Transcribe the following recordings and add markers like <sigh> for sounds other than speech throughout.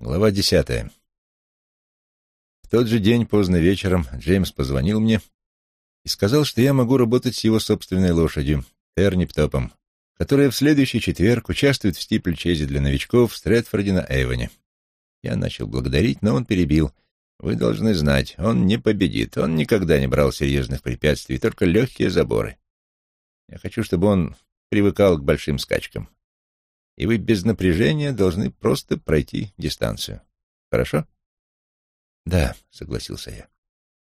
Глава десятая. В тот же день поздно вечером Джеймс позвонил мне и сказал, что я могу работать с его собственной лошадью, Эрниптопом, которая в следующий четверг участвует в стипльчезе для новичков в Стрэдфорде на Эйвоне. Я начал благодарить, но он перебил. Вы должны знать, он не победит. Он никогда не брал серьезных препятствий, только легкие заборы. Я хочу, чтобы он привыкал к большим скачкам и вы без напряжения должны просто пройти дистанцию. Хорошо? Да, согласился я.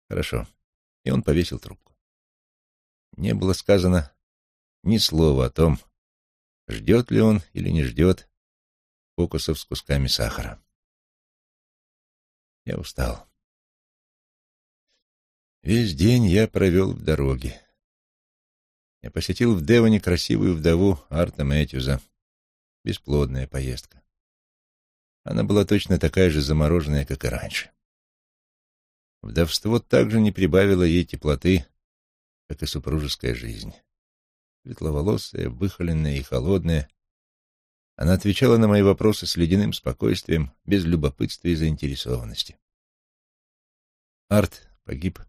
Хорошо. И он повесил трубку. Не было сказано ни слова о том, ждет ли он или не ждет фокусов с кусками сахара. Я устал. Весь день я провел в дороге. Я посетил в Девоне красивую вдову Арта Мэтьюза, Бесплодная поездка. Она была точно такая же замороженная, как и раньше. Вдовство также не прибавило ей теплоты, как и супружеская жизнь. Светловолосая, выхоленная и холодная, она отвечала на мои вопросы с ледяным спокойствием, без любопытства и заинтересованности. Арт погиб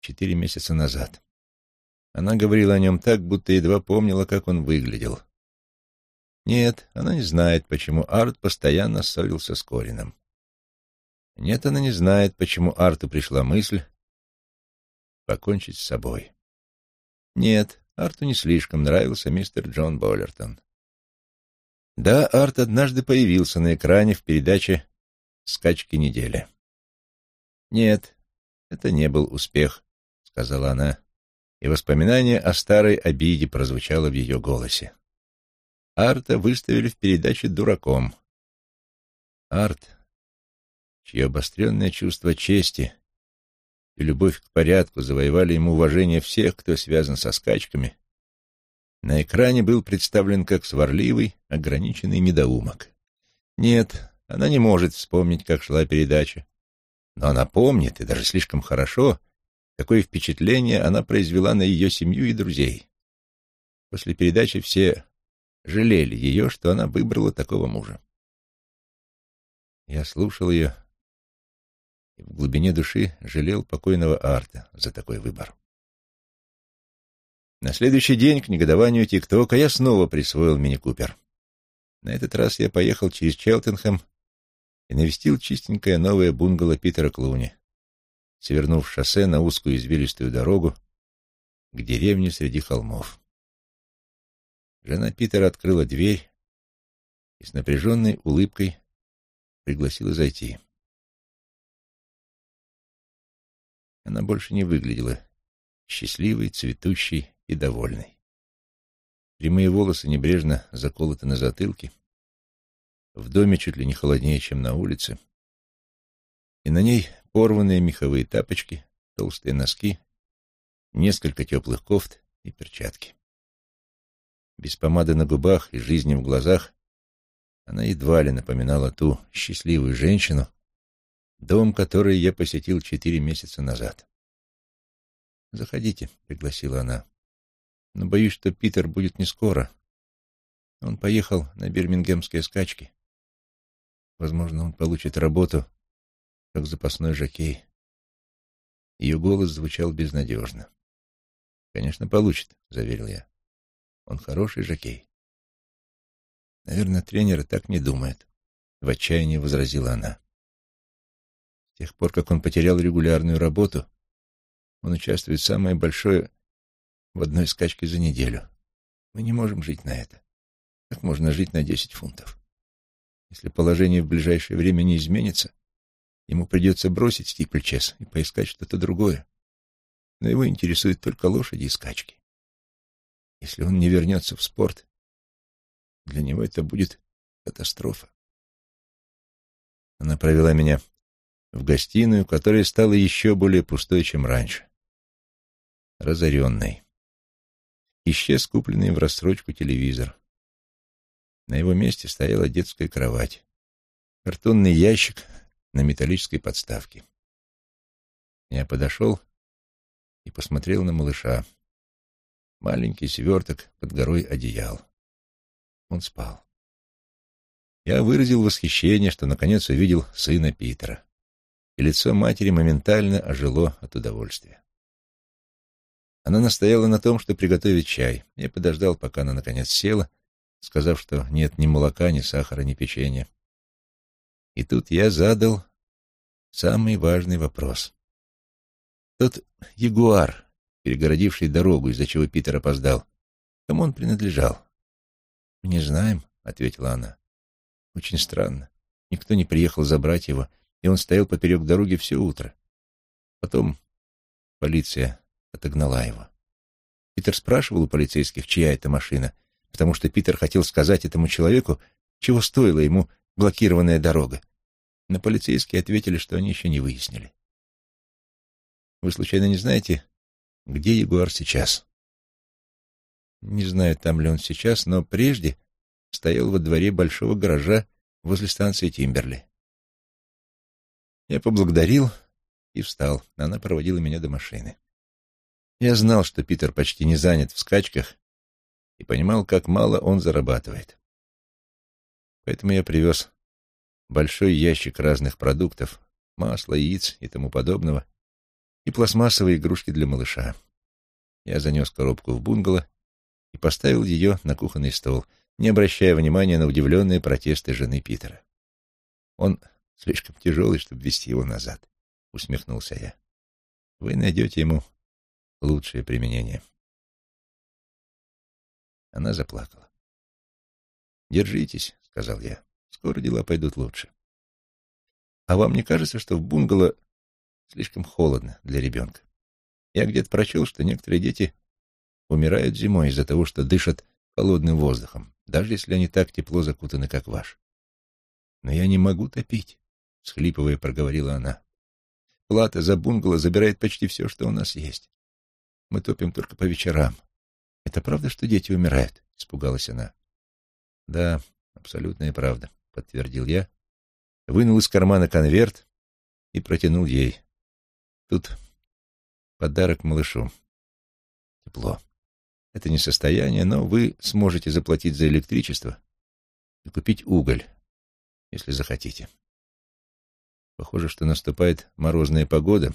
четыре месяца назад. Она говорила о нем так, будто едва помнила, как он выглядел. Нет, она не знает, почему Арт постоянно ссорился с Корином. Нет, она не знает, почему Арту пришла мысль покончить с собой. Нет, Арту не слишком нравился мистер Джон Боллертон. Да, Арт однажды появился на экране в передаче «Скачки недели». Нет, это не был успех, — сказала она, и воспоминание о старой обиде прозвучало в ее голосе. Арта выставили в передаче дураком. Арт, чье обостренное чувство чести и любовь к порядку завоевали ему уважение всех, кто связан со скачками, на экране был представлен как сварливый, ограниченный медоумок. Нет, она не может вспомнить, как шла передача, но она помнит, и даже слишком хорошо, какое впечатление она произвела на ее семью и друзей. После передачи все жалели ее, что она выбрала такого мужа. Я слушал ее и в глубине души жалел покойного Арта за такой выбор. На следующий день к негодованию ТикТока я снова присвоил мини-купер. На этот раз я поехал через Челтенхэм и навестил чистенькое новое бунгало Питера Клуни, свернув шоссе на узкую извилистую дорогу к деревне среди холмов. Жена Питера открыла дверь и с напряженной улыбкой пригласила зайти. Она больше не выглядела счастливой, цветущей и довольной. Прямые волосы небрежно заколоты на затылке, в доме чуть ли не холоднее, чем на улице, и на ней порванные меховые тапочки, толстые носки, несколько теплых кофт и перчатки. Без помады на губах и жизни в глазах она едва ли напоминала ту счастливую женщину, дом который я посетил четыре месяца назад. «Заходите», — пригласила она. «Но боюсь, что Питер будет не скоро. Он поехал на бирмингемские скачки. Возможно, он получит работу как запасной жокей». Ее голос звучал безнадежно. «Конечно, получит», — заверил я. Он хороший жокей. Наверное, тренеры так не думают, — в отчаянии возразила она. С тех пор, как он потерял регулярную работу, он участвует самое большое в одной скачке за неделю. Мы не можем жить на это. Как можно жить на десять фунтов? Если положение в ближайшее время не изменится, ему придется бросить стипльчес и поискать что-то другое. Но его интересуют только лошади и скачки. Если он не вернется в спорт, для него это будет катастрофа. Она провела меня в гостиную, которая стала еще более пустой, чем раньше. Разоренной. Исчез купленный в рассрочку телевизор. На его месте стояла детская кровать. Картонный ящик на металлической подставке. Я подошел и посмотрел на малыша маленький сверток под горой одеял. Он спал. я выразил восхищение, что наконец увидел сына Питера, и лицо матери моментально ожило от удовольствия. Она настояла на том, что приготовит чай. Я подождал, пока она наконец села, сказав, что нет ни молока, ни сахара, ни печенья. И тут я задал самый важный вопрос. Тот ягуар, перегородивший дорогу, из-за чего Питер опоздал, кому он принадлежал? — Не знаем, — ответила она. — Очень странно. Никто не приехал забрать его, и он стоял поперек дороги все утро. Потом полиция отогнала его. Питер спрашивал у полицейских, чья это машина, потому что Питер хотел сказать этому человеку, чего стоила ему блокированная дорога. Но полицейские ответили, что они еще не выяснили. Вы случайно не знаете, где Ягуар сейчас? Не знаю, там ли он сейчас, но прежде стоял во дворе большого гаража возле станции Тимберли. Я поблагодарил и встал. Она проводила меня до машины. Я знал, что Питер почти не занят в скачках и понимал, как мало он зарабатывает. Поэтому я привез большой ящик разных продуктов, масла, яиц и тому подобного, и пластмассовые игрушки для малыша. Я занес коробку в бунгало и поставил ее на кухонный стол, не обращая внимания на удивленные протесты жены Питера. «Он слишком тяжелый, чтобы вести его назад», — усмехнулся я. «Вы найдете ему лучшее применение». Она заплакала. «Держитесь», — сказал я. «Скоро дела пойдут лучше». «А вам не кажется, что в бунгало Слишком холодно для ребенка. Я где-то прочел, что некоторые дети умирают зимой из-за того, что дышат холодным воздухом, даже если они так тепло закутаны, как ваш. Но я не могу топить, — схлипывая проговорила она. Плата за бунгало забирает почти все, что у нас есть. Мы топим только по вечерам. Это правда, что дети умирают? — испугалась она. Да, абсолютная правда, — подтвердил я, вынул из кармана конверт и протянул ей. Тут подарок малышу. Тепло. Это не состояние, но вы сможете заплатить за электричество и купить уголь, если захотите. Похоже, что наступает морозная погода,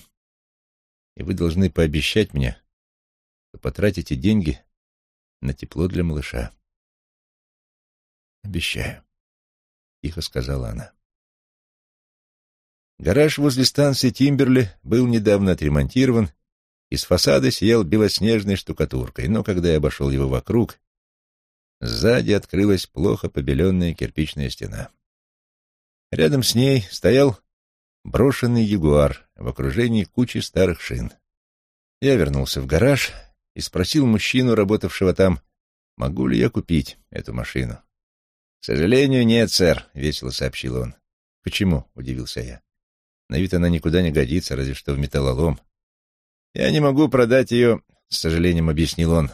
и вы должны пообещать мне, что потратите деньги на тепло для малыша. «Обещаю», — тихо сказала она. Гараж возле станции Тимберли был недавно отремонтирован, и с фасада сиял белоснежной штукатуркой, но когда я обошел его вокруг, сзади открылась плохо побеленная кирпичная стена. Рядом с ней стоял брошенный ягуар в окружении кучи старых шин. Я вернулся в гараж и спросил мужчину, работавшего там, могу ли я купить эту машину. — К сожалению, нет, сэр, — весело сообщил он. — Почему? — удивился я. На вид она никуда не годится, разве что в металлолом. Я не могу продать ее, с сожалением объяснил он,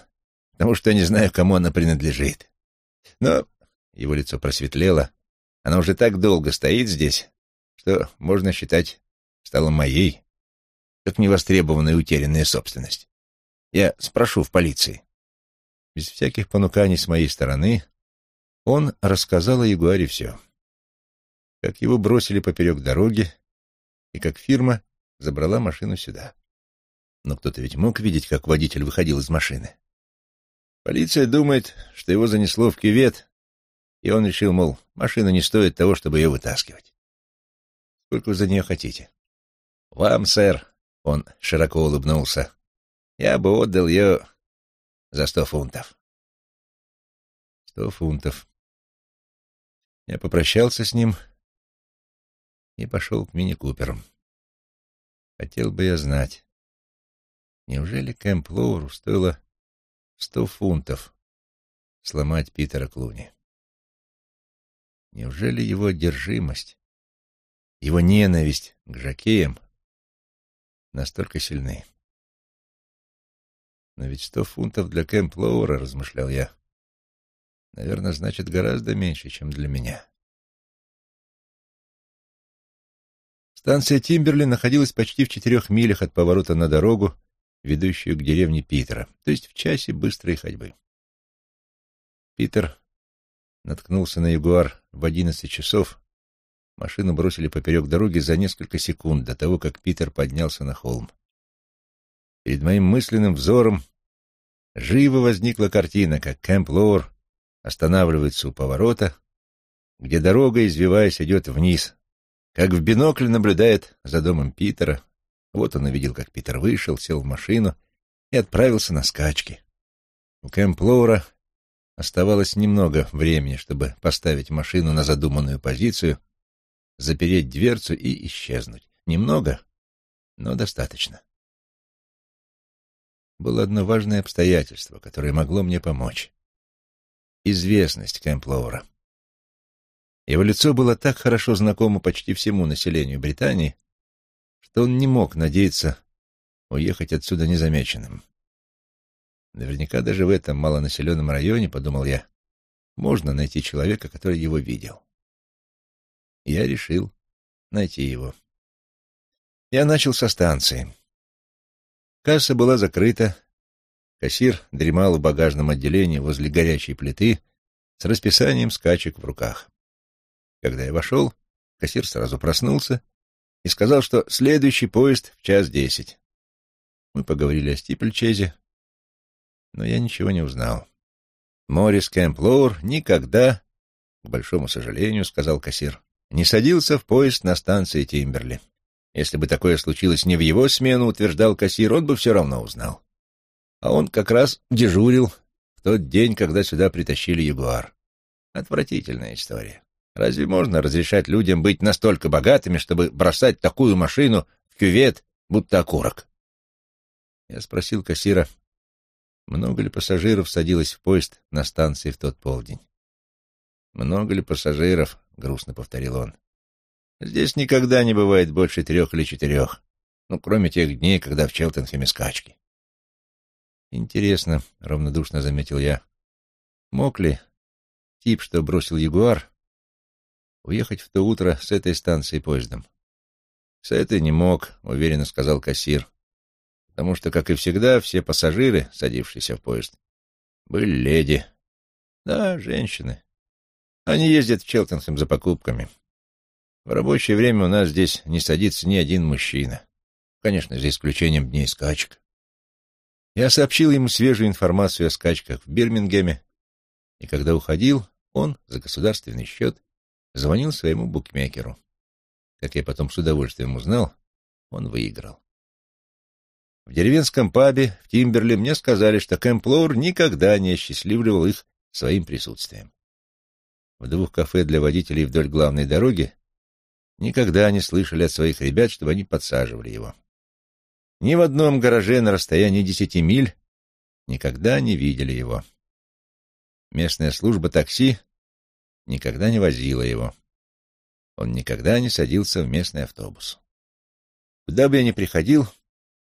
потому что не знаю, кому она принадлежит. Но его лицо просветлело. Она уже так долго стоит здесь, что, можно считать, стала моей, как невостребованная утерянная собственность. Я спрошу в полиции. Без всяких понуканий с моей стороны он рассказал о Ягуаре все. Как его бросили поперек дороги, и как фирма забрала машину сюда. Но кто-то ведь мог видеть, как водитель выходил из машины. Полиция думает, что его занесло в кювет, и он решил, мол, машина не стоит того, чтобы ее вытаскивать. Сколько вы за нее хотите? Вам, сэр, он широко улыбнулся. Я бы отдал ее за сто фунтов. Сто фунтов. Я попрощался с ним и пошел к мини-куперу. Хотел бы я знать, неужели Кэмп Лоуру стоило сто фунтов сломать Питера Клуни? Неужели его одержимость, его ненависть к жакеям настолько сильны? Но ведь сто фунтов для Кэмп Лоура, размышлял я, наверное, значит гораздо меньше, чем для меня. Станция Тимберли находилась почти в четырех милях от поворота на дорогу, ведущую к деревне Питера, то есть в часе быстрой ходьбы. Питер наткнулся на Ягуар в одиннадцать часов, машину бросили поперек дороги за несколько секунд до того, как Питер поднялся на холм. Перед моим мысленным взором живо возникла картина, как Кэмп Лоур останавливается у поворота, где дорога, извиваясь, идет вниз, как в бинокль наблюдает за домом Питера. Вот он увидел, как Питер вышел, сел в машину и отправился на скачки. У Кэмп Лоура оставалось немного времени, чтобы поставить машину на задуманную позицию, запереть дверцу и исчезнуть. Немного, но достаточно. Было одно важное обстоятельство, которое могло мне помочь. Известность Кэмплоура. Его лицо было так хорошо знакомо почти всему населению Британии, что он не мог надеяться уехать отсюда незамеченным. Наверняка даже в этом малонаселенном районе, подумал я, можно найти человека, который его видел. Я решил найти его. Я начал со станции. Касса была закрыта. Кассир дремал в багажном отделении возле горячей плиты с расписанием скачек в руках. Когда я вошел, кассир сразу проснулся и сказал, что следующий поезд в час десять. Мы поговорили о Стипльчезе, но я ничего не узнал. Морис Кэмп Лоур никогда, к большому сожалению, сказал кассир, не садился в поезд на станции Тимберли. Если бы такое случилось не в его смену, утверждал кассир, он бы все равно узнал. А он как раз дежурил в тот день, когда сюда притащили Ягуар. Отвратительная история. Разве можно разрешать людям быть настолько богатыми, чтобы бросать такую машину в кювет, будто окурок? Я спросил кассира, много ли пассажиров садилось в поезд на станции в тот полдень. «Много ли пассажиров?» — грустно повторил он. Здесь никогда не бывает больше трех или четырех. Ну, кроме тех дней, когда в Челтенхеме скачки. Интересно, — равнодушно заметил я, — мог ли тип, что бросил Ягуар, уехать в то утро с этой станции поездом? С этой не мог, — уверенно сказал кассир, потому что, как и всегда, все пассажиры, садившиеся в поезд, были леди. Да, женщины. Они ездят в Челтенхэм за покупками. В рабочее время у нас здесь не садится ни один мужчина. Конечно, за исключением дней скачек. Я сообщил ему свежую информацию о скачках в Бирмингеме, и когда уходил, он за государственный счет звонил своему букмекеру. Как я потом с удовольствием узнал, он выиграл. В деревенском пабе в Тимберли мне сказали, что Кэмп Лоур никогда не осчастливливал их своим присутствием. В двух кафе для водителей вдоль главной дороги никогда не слышали от своих ребят, чтобы они подсаживали его. Ни в одном гараже на расстоянии десяти миль никогда не видели его. Местная служба такси никогда не возила его. Он никогда не садился в местный автобус. Куда бы я ни приходил,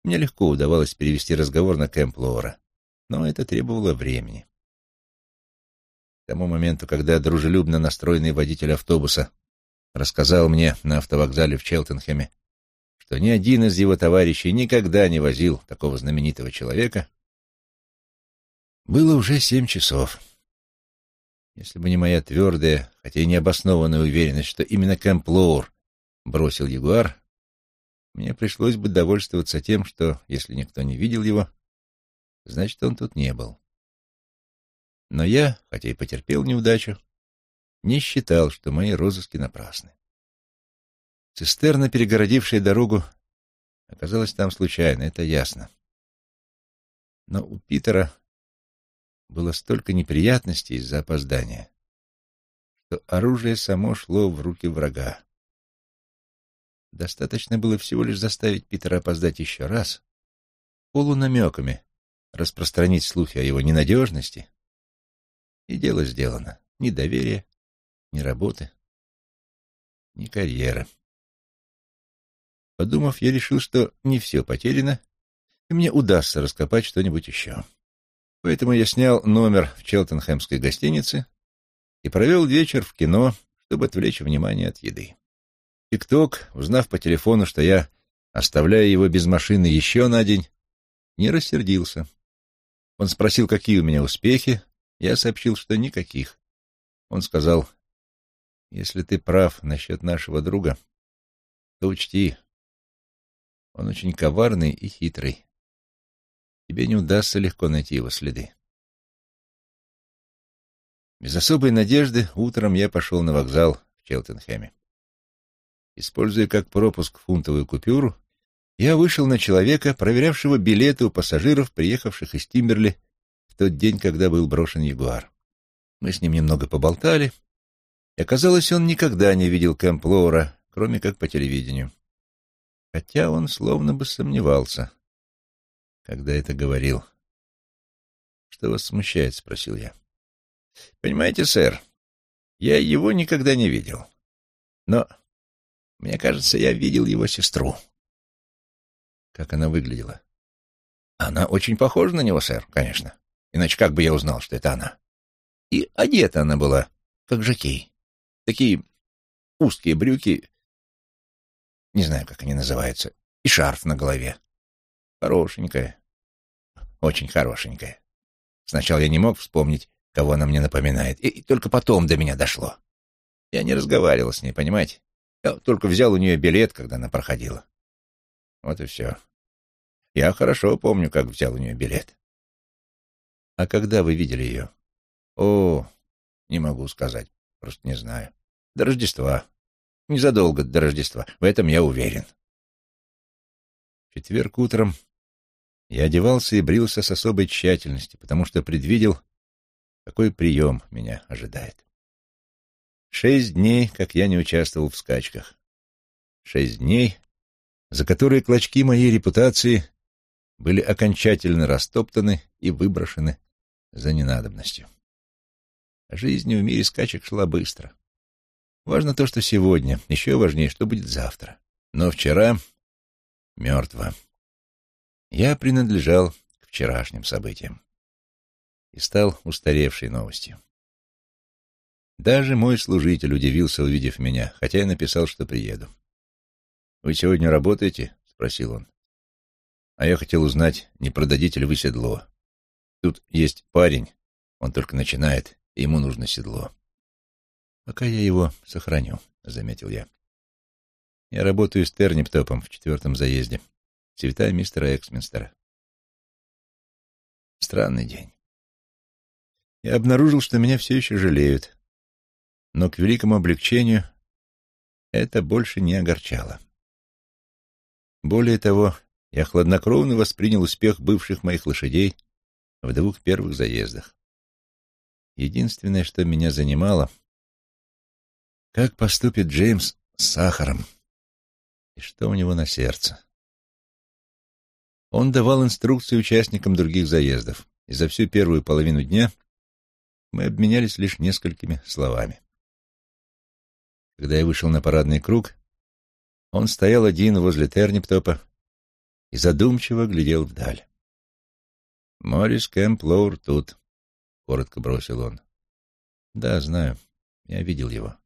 мне легко удавалось перевести разговор на Кэмп Лоура, но это требовало времени. К тому моменту, когда дружелюбно настроенный водитель автобуса рассказал мне на автовокзале в Челтенхеме, что ни один из его товарищей никогда не возил такого знаменитого человека, было уже семь часов. Если бы не моя твердая, хотя и необоснованная уверенность, что именно Кэмп Лоур бросил Ягуар, мне пришлось бы довольствоваться тем, что, если никто не видел его, значит, он тут не был. Но я, хотя и потерпел неудачу, не считал, что мои розыски напрасны. Цистерна, перегородившая дорогу, оказалась там случайно, это ясно. Но у Питера было столько неприятностей из-за опоздания, что оружие само шло в руки врага. Достаточно было всего лишь заставить Питера опоздать еще раз, полунамеками распространить слухи о его ненадежности, и дело сделано. Ни доверия, ни работы, ни карьеры. Подумав, я решил, что не все потеряно, и мне удастся раскопать что-нибудь еще. Поэтому я снял номер в Челтенхэмской гостинице и провел вечер в кино, чтобы отвлечь внимание от еды. Тикток, узнав по телефону, что я оставляю его без машины еще на день, не рассердился. Он спросил, какие у меня успехи, я сообщил, что никаких. Он сказал, «Если ты прав насчет нашего друга, то учти, он очень коварный и хитрый. Тебе не удастся легко найти его следы». Без особой надежды утром я пошел на вокзал в Челтенхэме. Используя как пропуск фунтовую купюру, я вышел на человека, проверявшего билеты у пассажиров, приехавших из Тимберли в тот день, когда был брошен Ягуар. Мы с ним немного поболтали, и оказалось, он никогда не видел Кэмп Лоура, кроме как по телевидению. Хотя он словно бы сомневался, когда это говорил. «Что вас смущает?» — спросил я. «Понимаете, сэр, я его никогда не видел. Но, мне кажется, я видел его сестру». Как она выглядела? Она очень похожа на него, сэр, конечно. Иначе как бы я узнал, что это она? И одета она была, как жакей. Такие узкие брюки, не знаю, как они называются, и шарф на голове. Хорошенькая, очень хорошенькая. Сначала я не мог вспомнить, кого она мне напоминает, и, только потом до меня дошло. Я не разговаривал с ней, понимаете? Я только взял у нее билет, когда она проходила. Вот и все. Я хорошо помню, как взял у нее билет. А когда вы видели ее? О, не могу сказать, просто не знаю. До Рождества. Незадолго до Рождества, в этом я уверен. Четверг утром я одевался и брился с особой тщательностью, потому что предвидел, какой прием меня ожидает. Шесть дней, как я не участвовал в скачках. Шесть дней, за которые клочки моей репутации были окончательно растоптаны и выброшены за ненадобностью. Жизнь в мире скачек шла быстро. Важно то, что сегодня, еще важнее, что будет завтра. Но вчера мертво. Я принадлежал к вчерашним событиям и стал устаревшей новостью. Даже мой служитель удивился, увидев меня, хотя я написал, что приеду. «Вы сегодня работаете?» — спросил он. «А я хотел узнать, не продадите ли вы седло. Тут есть парень, он только начинает, и ему нужно седло». «Пока я его сохраню», — заметил я. «Я работаю с Терниптопом в четвертом заезде. Цвета мистера Эксминстера». Странный день. Я обнаружил, что меня все еще жалеют, но к великому облегчению это больше не огорчало. Более того, я хладнокровно воспринял успех бывших моих лошадей в двух первых заездах. Единственное, что меня занимало, как поступит Джеймс с сахаром и что у него на сердце. Он давал инструкции участникам других заездов, и за всю первую половину дня мы обменялись лишь несколькими словами. Когда я вышел на парадный круг, он стоял один возле Терниптопа и задумчиво глядел вдаль. «Морис Кэмп Лоур тут», — коротко бросил он. «Да, знаю. Я видел его».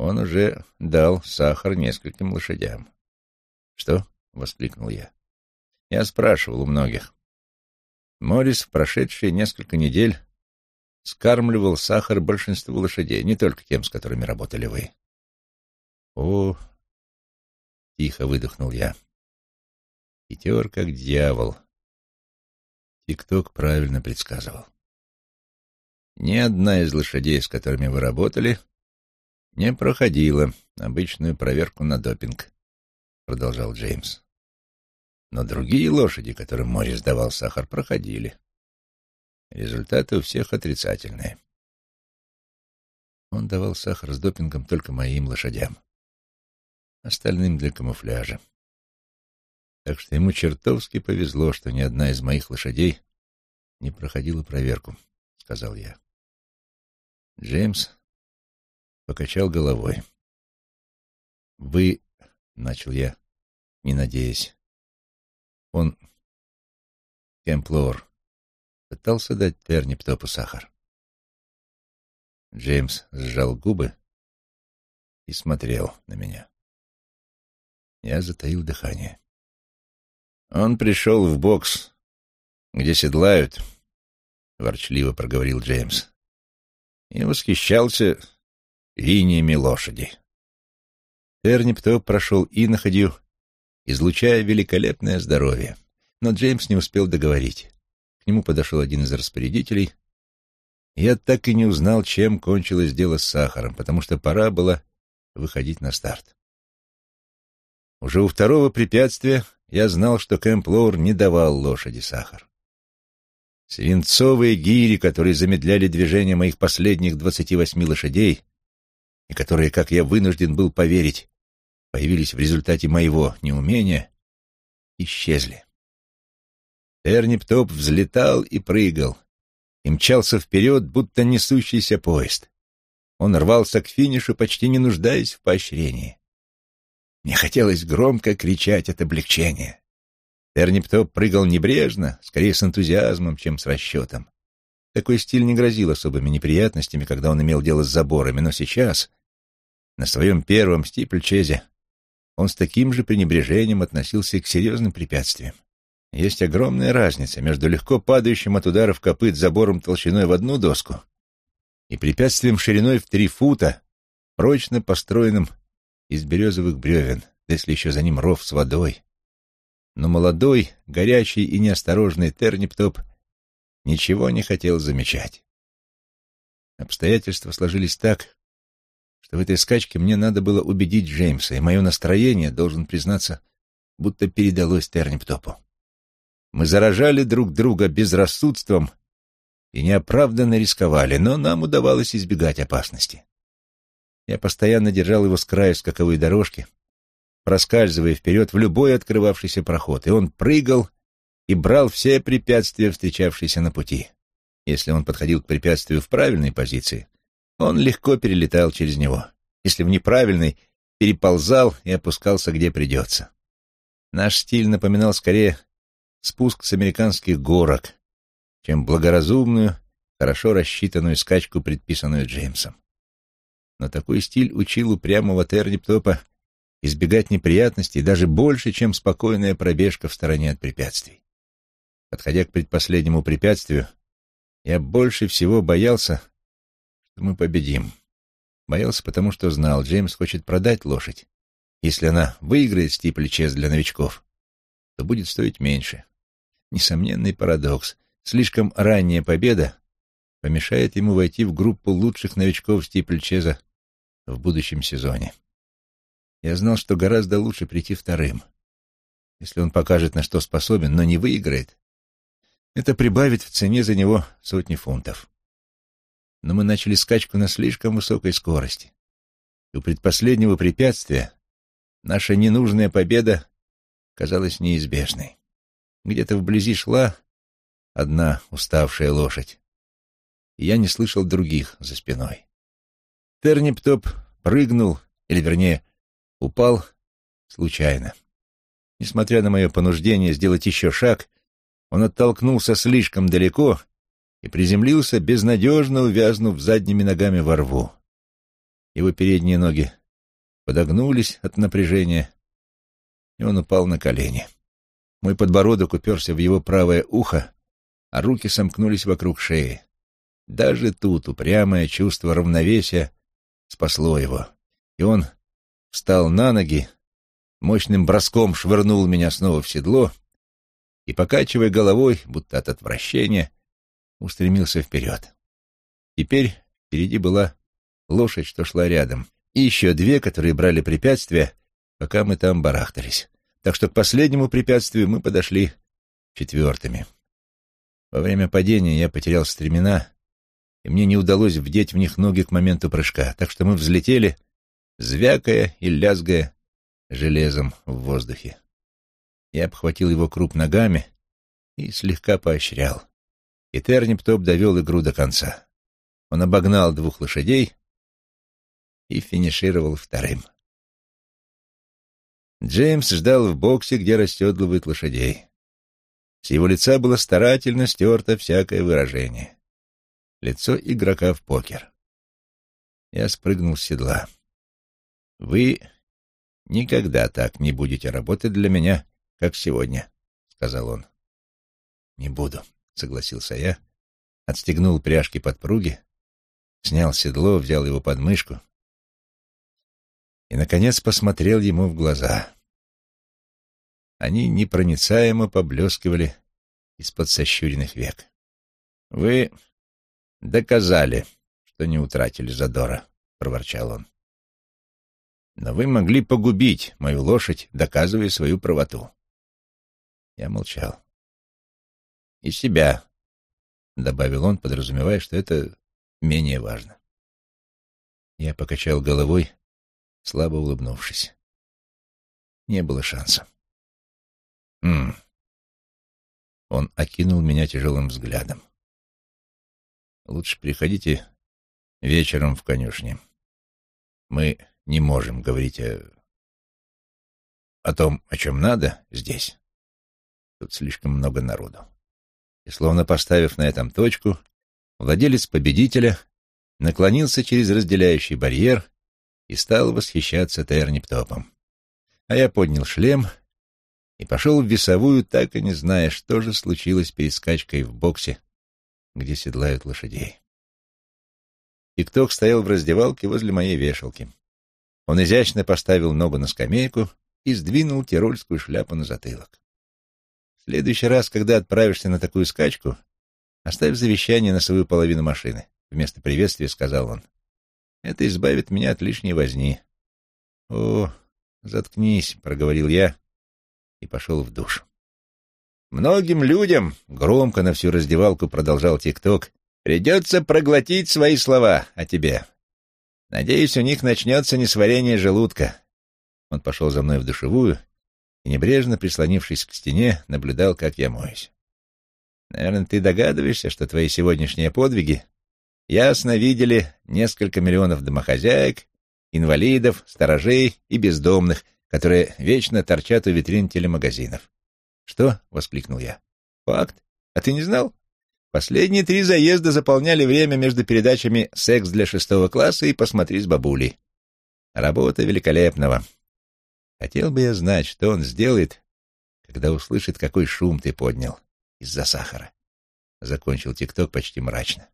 Он уже дал сахар нескольким лошадям. «Что?» — воскликнул я. Я спрашивал у многих. Морис в прошедшие несколько недель скармливал сахар большинству лошадей, не только тем, с которыми работали вы. О, Тихо выдохнул я. Хитер, как дьявол. Тикток правильно предсказывал. Ни одна из лошадей, с которыми вы работали, не проходила обычную проверку на допинг, продолжал Джеймс. Но другие лошади, которым Морис давал сахар, проходили. Результаты у всех отрицательные. Он давал сахар с допингом только моим лошадям остальным для камуфляжа. Так что ему чертовски повезло, что ни одна из моих лошадей не проходила проверку, — сказал я. Джеймс покачал головой. «Вы...» — начал я, не надеясь. Он, Кемплор, пытался дать Терни Птопу сахар. Джеймс сжал губы и смотрел на меня. Я затаил дыхание. Он пришел в бокс, где седлают, — ворчливо проговорил Джеймс. и восхищался линиями лошади. Терниптоп прошел иноходью, излучая великолепное здоровье. Но Джеймс не успел договорить. К нему подошел один из распорядителей. Я так и не узнал, чем кончилось дело с сахаром, потому что пора было выходить на старт. Уже у второго препятствия я знал, что Кэмп Лоур не давал лошади сахар. Свинцовые гири, которые замедляли движение моих последних двадцати восьми лошадей, и которые, как я вынужден был поверить, появились в результате моего неумения, исчезли. Терниптоп взлетал и прыгал, и мчался вперед, будто несущийся поезд. Он рвался к финишу, почти не нуждаясь в поощрении. Мне хотелось громко кричать от облегчения. Терниптоп прыгал небрежно, скорее с энтузиазмом, чем с расчетом. Такой стиль не грозил особыми неприятностями, когда он имел дело с заборами, но сейчас, на своем первом стипльчезе, он с таким же пренебрежением относился к серьезным препятствиям. Есть огромная разница между легко падающим от ударов копыт забором толщиной в одну доску и препятствием шириной в три фута, прочно построенным из березовых бревен, если еще за ним ров с водой. Но молодой, горячий и неосторожный Терниптоп ничего не хотел замечать. Обстоятельства сложились так, что в этой скачке мне надо было убедить Джеймса, и мое настроение, должен признаться, будто передалось Терниптопу. Мы заражали друг друга безрассудством и неоправданно рисковали, но нам удавалось избегать опасности. Я постоянно держал его с края скаковой дорожки, проскальзывая вперед в любой открывавшийся проход, и он прыгал и брал все препятствия, встречавшиеся на пути. Если он подходил к препятствию в правильной позиции, он легко перелетал через него. Если в неправильной, переползал и опускался где придется. Наш стиль напоминал скорее спуск с американских горок, чем благоразумную, хорошо рассчитанную скачку, предписанную Джеймсом. Но такой стиль учил упрямого Терниптопа избегать неприятностей даже больше, чем спокойная пробежка в стороне от препятствий. Подходя к предпоследнему препятствию, я больше всего боялся, что мы победим. Боялся, потому что знал, Джеймс хочет продать лошадь. Если она выиграет стипль-чест для новичков, то будет стоить меньше. Несомненный парадокс. Слишком ранняя победа помешает ему войти в группу лучших новичков стипльчеза в будущем сезоне. Я знал, что гораздо лучше прийти вторым. Если он покажет, на что способен, но не выиграет, это прибавит в цене за него сотни фунтов. Но мы начали скачку на слишком высокой скорости. И у предпоследнего препятствия наша ненужная победа казалась неизбежной. Где-то вблизи шла одна уставшая лошадь, и я не слышал других за спиной. Терниптоп прыгнул, или, вернее, упал случайно. Несмотря на мое понуждение сделать еще шаг, он оттолкнулся слишком далеко и приземлился, безнадежно увязнув задними ногами во рву. Его передние ноги подогнулись от напряжения, и он упал на колени. Мой подбородок уперся в его правое ухо, а руки сомкнулись вокруг шеи. Даже тут упрямое чувство равновесия спасло его, и он встал на ноги, мощным броском швырнул меня снова в седло и, покачивая головой, будто от отвращения, устремился вперед. Теперь впереди была лошадь, что шла рядом, и еще две, которые брали препятствия, пока мы там барахтались так что к последнему препятствию мы подошли четвертыми. Во время падения я потерял стремена, и мне не удалось вдеть в них ноги к моменту прыжка, так что мы взлетели, звякая и лязгая железом в воздухе. Я обхватил его круп ногами и слегка поощрял. И Терниптоп довел игру до конца. Он обогнал двух лошадей и финишировал вторым. Джеймс ждал в боксе, где расседлывают лошадей. С его лица было старательно стерто всякое выражение. Лицо игрока в покер. Я спрыгнул с седла. «Вы никогда так не будете работать для меня, как сегодня», — сказал он. «Не буду», — согласился я, отстегнул пряжки подпруги снял седло, взял его под мышку и, наконец, посмотрел ему в глаза. Они непроницаемо поблескивали из-под сощуренных век. — Вы доказали, что не утратили задора, — проворчал он. — Но вы могли погубить мою лошадь, доказывая свою правоту. Я молчал. — И себя, — добавил он, подразумевая, что это менее важно. Я покачал головой, слабо улыбнувшись. Не было шанса. «Хм...» Он окинул меня тяжелым взглядом. «Лучше приходите вечером в конюшне. Мы не можем говорить о... о том, о чем надо, здесь. Тут слишком много народу». И, словно поставив на этом точку, владелец победителя наклонился через разделяющий барьер и стал восхищаться Терниптопом. А я поднял шлем и пошел в весовую, так и не зная, что же случилось перед скачкой в боксе, где седлают лошадей. Тикток стоял в раздевалке возле моей вешалки. Он изящно поставил ногу на скамейку и сдвинул тирольскую шляпу на затылок. В следующий раз, когда отправишься на такую скачку, оставь завещание на свою половину машины. Вместо приветствия сказал он. Это избавит меня от лишней возни. О, заткнись, проговорил я и пошел в душ. Многим людям, громко на всю раздевалку продолжал ТикТок, придется проглотить свои слова о тебе. Надеюсь, у них начнется несварение желудка. Он пошел за мной в душевую и, небрежно прислонившись к стене, наблюдал, как я моюсь. Наверное, ты догадываешься, что твои сегодняшние подвиги ясно видели несколько миллионов домохозяек, инвалидов, сторожей и бездомных, которые вечно торчат у витрин телемагазинов. «Что?» — воскликнул я. «Факт. А ты не знал? Последние три заезда заполняли время между передачами «Секс для шестого класса» и «Посмотри с бабулей». Работа великолепного. Хотел бы я знать, что он сделает, когда услышит, какой шум ты поднял из-за сахара. Закончил ТикТок почти мрачно.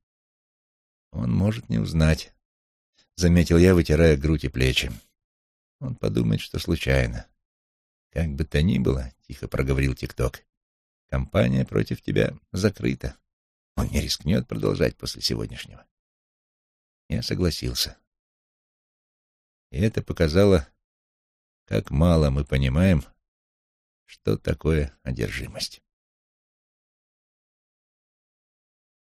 Он может не узнать, — заметил я, вытирая грудь и плечи. Он подумает, что случайно. Как бы то ни было, — тихо проговорил ТикТок, — компания против тебя закрыта. Он не рискнет продолжать после сегодняшнего. Я согласился. И это показало как мало мы понимаем, что такое одержимость.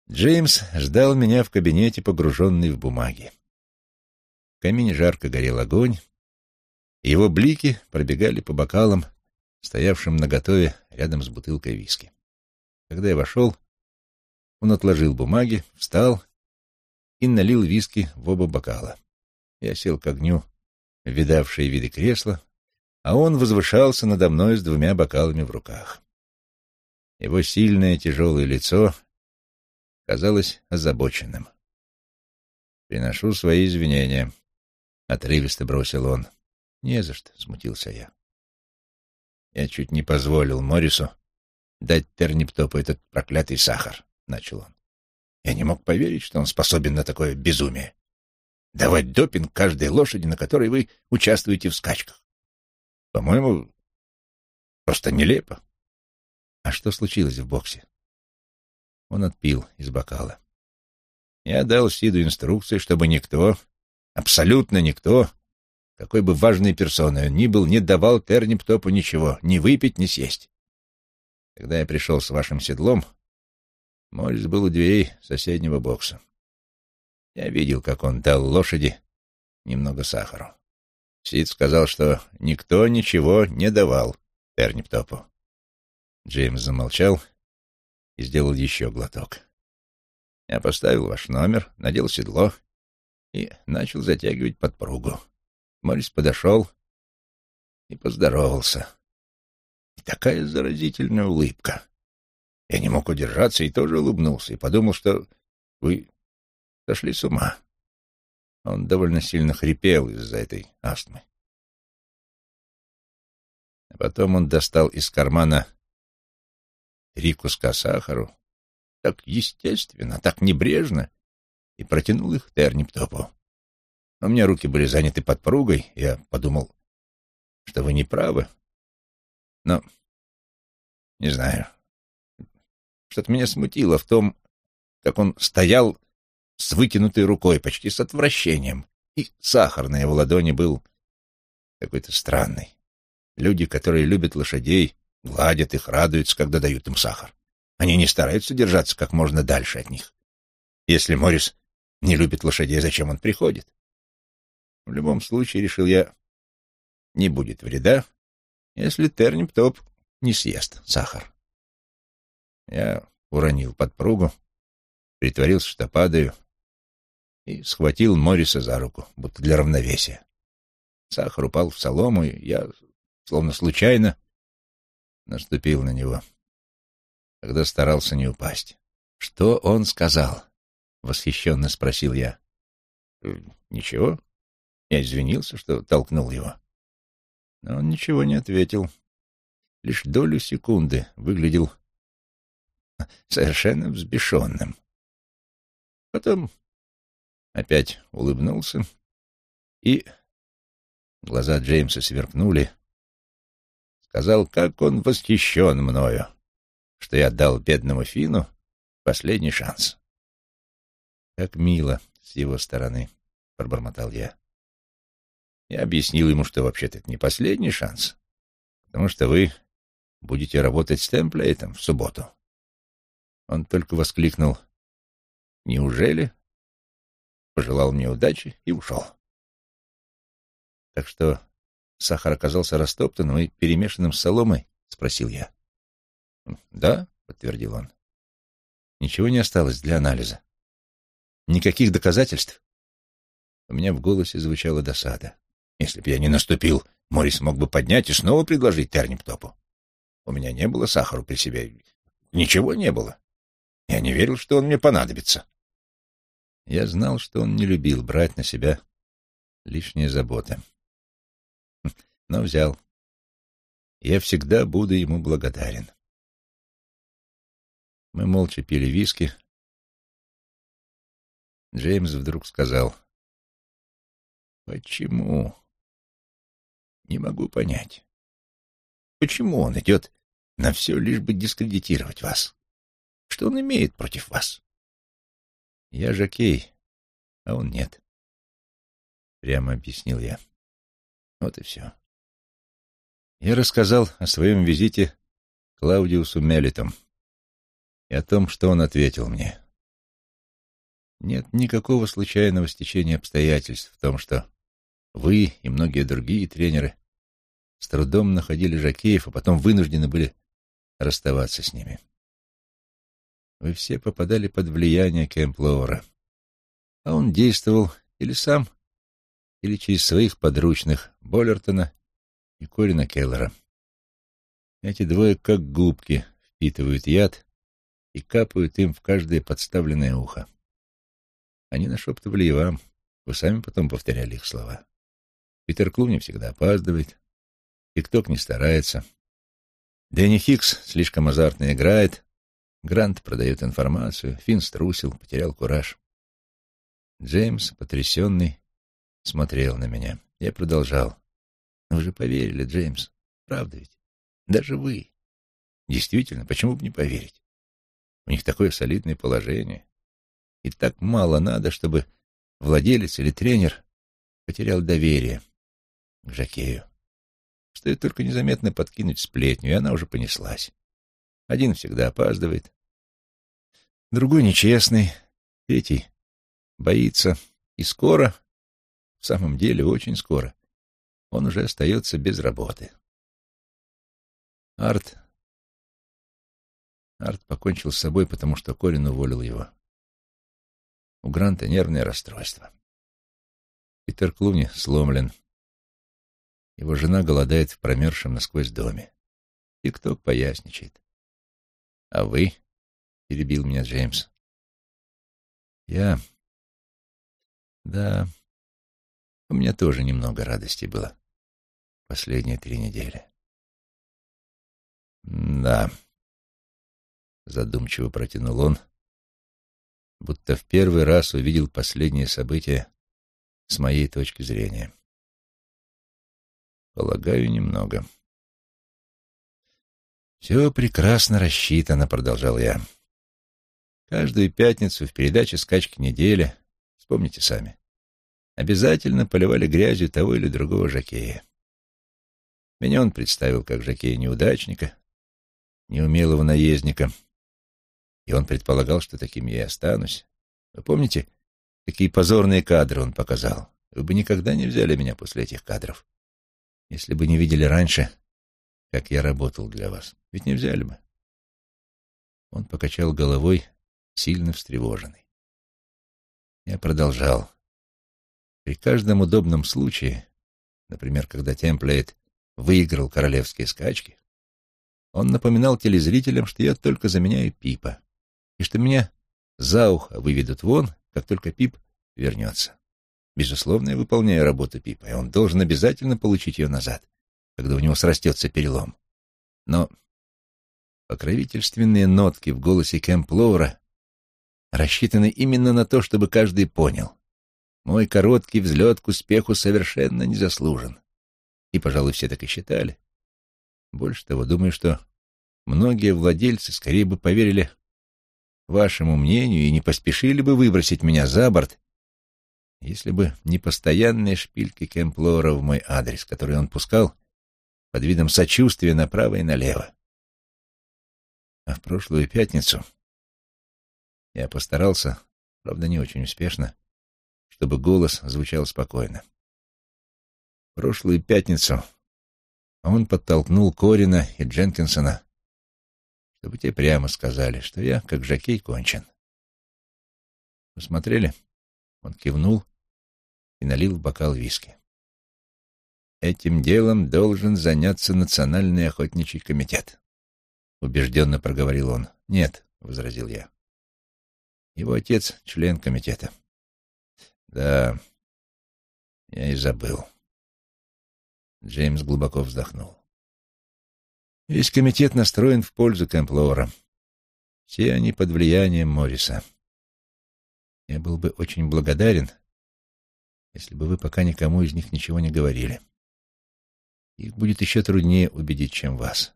Джеймс ждал меня в кабинете, погруженный в бумаги. В камине жарко горел огонь, его блики пробегали по бокалам, стоявшим наготове рядом с бутылкой виски. Когда я вошел, он отложил бумаги, встал и налил виски в оба бокала. Я сел к огню, видавшие виды кресла, а он возвышался надо мной с двумя бокалами в руках. Его сильное тяжелое лицо казалось озабоченным. «Приношу свои извинения», — отрывисто бросил он. «Не за что», — смутился я. «Я чуть не позволил Морису дать Терниптопу этот проклятый сахар», — начал он. «Я не мог поверить, что он способен на такое безумие давать допинг каждой лошади, на которой вы участвуете в скачках. По-моему, просто нелепо. А что случилось в боксе? Он отпил из бокала. Я дал Сиду инструкции, чтобы никто, абсолютно никто, какой бы важной персоной он ни был, не давал Терниптопу ничего, ни выпить, ни съесть. Когда я пришел с вашим седлом, Морис был у дверей соседнего бокса. Я видел, как он дал лошади немного сахару. Сид сказал, что никто ничего не давал Терниптопу. Джеймс замолчал и сделал еще глоток. Я поставил ваш номер, надел седло и начал затягивать подпругу. Морис подошел и поздоровался. И такая заразительная улыбка. Я не мог удержаться и тоже улыбнулся, и подумал, что вы сошли с ума. Он довольно сильно хрипел из-за этой астмы. А потом он достал из кармана три куска сахару, так естественно, так небрежно, и протянул их Терниптопу. У меня руки были заняты подпругой, я подумал, что вы не правы. Но, не знаю, что-то меня смутило в том, как он стоял с выкинутой рукой, почти с отвращением, и сахар на его ладони был какой-то странный. Люди, которые любят лошадей, гладят их, радуются, когда дают им сахар. Они не стараются держаться как можно дальше от них. Если Морис не любит лошадей, зачем он приходит? В любом случае, решил я, не будет вреда, если Терниптоп не съест сахар. Я уронил подпругу, притворился, что падаю, и схватил Морриса за руку, будто для равновесия. Сахар упал в солому, и я, словно случайно, наступил на него, когда старался не упасть. «Что он сказал?» — восхищенно спросил я. «Э, «Ничего. Я извинился, что толкнул его». Но он ничего не ответил. Лишь долю секунды выглядел <laughs> совершенно взбешенным. Потом опять улыбнулся, и глаза Джеймса сверкнули, сказал, как он восхищен мною, что я дал бедному Фину последний шанс. «Как мило с его стороны», — пробормотал я. Я объяснил ему, что вообще-то это не последний шанс, потому что вы будете работать с темплейтом в субботу. Он только воскликнул «Неужели?» Пожелал мне удачи и ушел. Так что сахар оказался растоптанным и перемешанным с соломой? Спросил я. Да, подтвердил он. Ничего не осталось для анализа. Никаких доказательств? У меня в голосе звучала досада. Если бы я не наступил, Морис мог бы поднять и снова предложить Терниптопу. У меня не было сахара при себе. Ничего не было. Я не верил, что он мне понадобится. Я знал, что он не любил брать на себя лишние заботы. Но взял. Я всегда буду ему благодарен. Мы молча пили виски. Джеймс вдруг сказал. «Почему?» «Не могу понять. Почему он идет на все, лишь бы дискредитировать вас? Что он имеет против вас?» Я жокей, а он нет. Прямо объяснил я. Вот и все. Я рассказал о своем визите Клаудиусу Мелитом и о том, что он ответил мне. Нет никакого случайного стечения обстоятельств в том, что вы и многие другие тренеры с трудом находили жокеев, а потом вынуждены были расставаться с ними. Вы все попадали под влияние Кэмплоура. А он действовал или сам, или через своих подручных Боллертона и Колина Келлера. Эти двое, как губки, впитывают яд и капают им в каждое подставленное ухо. Они нашептывали и вам, вы сами потом повторяли их слова. Питер Клуни всегда опаздывает, Тикток не старается. Дэнни Хикс слишком азартно играет, Грант продает информацию, Финн струсил, потерял кураж. Джеймс, потрясенный, смотрел на меня. Я продолжал. вы же поверили, Джеймс. Правда ведь? Даже вы. Действительно, почему бы не поверить? У них такое солидное положение. И так мало надо, чтобы владелец или тренер потерял доверие к Жакею. Стоит только незаметно подкинуть сплетню, и она уже понеслась. Один всегда опаздывает, другой нечестный, третий боится. И скоро, в самом деле очень скоро, он уже остается без работы. Арт... Арт покончил с собой, потому что Колин уволил его. У Гранта нервное расстройство. Питер Клуни сломлен. Его жена голодает в промерзшем насквозь доме. И кто поясничает. А вы? Перебил меня Джеймс. Я... Да, у меня тоже немного радости было последние три недели. Да, задумчиво протянул он, будто в первый раз увидел последние события с моей точки зрения. Полагаю, немного. «Все прекрасно рассчитано», — продолжал я. «Каждую пятницу в передаче «Скачки недели», вспомните сами, обязательно поливали грязью того или другого жокея. Меня он представил как жокея-неудачника, неумелого наездника, и он предполагал, что таким я и останусь. Вы помните, какие позорные кадры он показал? Вы бы никогда не взяли меня после этих кадров, если бы не видели раньше, как я работал для вас. Ведь не взяли бы. Он покачал головой, сильно встревоженный. Я продолжал. При каждом удобном случае, например, когда Темплейт выиграл королевские скачки, он напоминал телезрителям, что я только заменяю Пипа, и что меня за ухо выведут вон, как только Пип вернется. Безусловно, я выполняю работу Пипа, и он должен обязательно получить ее назад, когда у него срастется перелом. Но покровительственные нотки в голосе Кэмп Лоура рассчитаны именно на то, чтобы каждый понял. Мой короткий взлет к успеху совершенно не заслужен. И, пожалуй, все так и считали. Больше того, думаю, что многие владельцы скорее бы поверили вашему мнению и не поспешили бы выбросить меня за борт, если бы не постоянные шпильки Кемплора в мой адрес, которые он пускал под видом сочувствия направо и налево. А в прошлую пятницу я постарался, правда, не очень успешно, чтобы голос звучал спокойно. В прошлую пятницу он подтолкнул Корина и Дженкинсона, чтобы те прямо сказали, что я, как жокей, кончен. Посмотрели? Он кивнул и налил в бокал виски. Этим делом должен заняться Национальный охотничий комитет. Убежденно проговорил он. Нет, возразил я. Его отец — член комитета. Да, я и забыл. Джеймс глубоко вздохнул. Весь комитет настроен в пользу Кэмплора. Все они под влиянием Морриса. Я был бы очень благодарен, если бы вы пока никому из них ничего не говорили. Их будет еще труднее убедить, чем вас.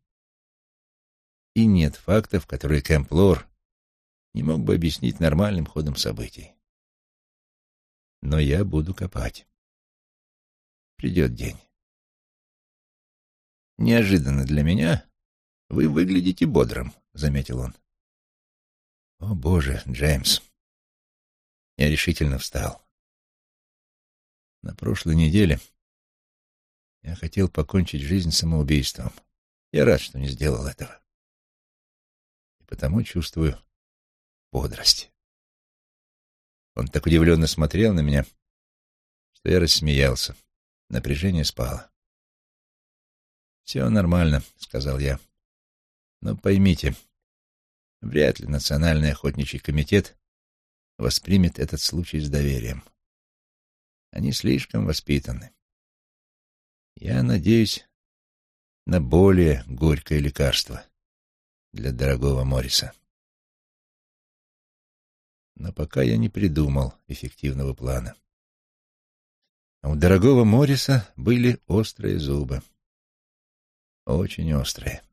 И нет фактов, которые Кэмплор не мог бы объяснить нормальным ходом событий. Но я буду копать. Придет день. Неожиданно для меня вы выглядите бодрым, — заметил он. О, Боже, Джеймс. Я решительно встал. На прошлой неделе я хотел покончить жизнь самоубийством. Я рад, что не сделал этого. И потому чувствую бодрость. Он так удивленно смотрел на меня, что я рассмеялся. Напряжение спало. «Все нормально», — сказал я. «Но поймите, вряд ли Национальный охотничий комитет воспримет этот случай с доверием. Они слишком воспитаны. Я надеюсь на более горькое лекарство для дорогого Морриса. Но пока я не придумал эффективного плана. А у дорогого Морриса были острые зубы. Очень острые.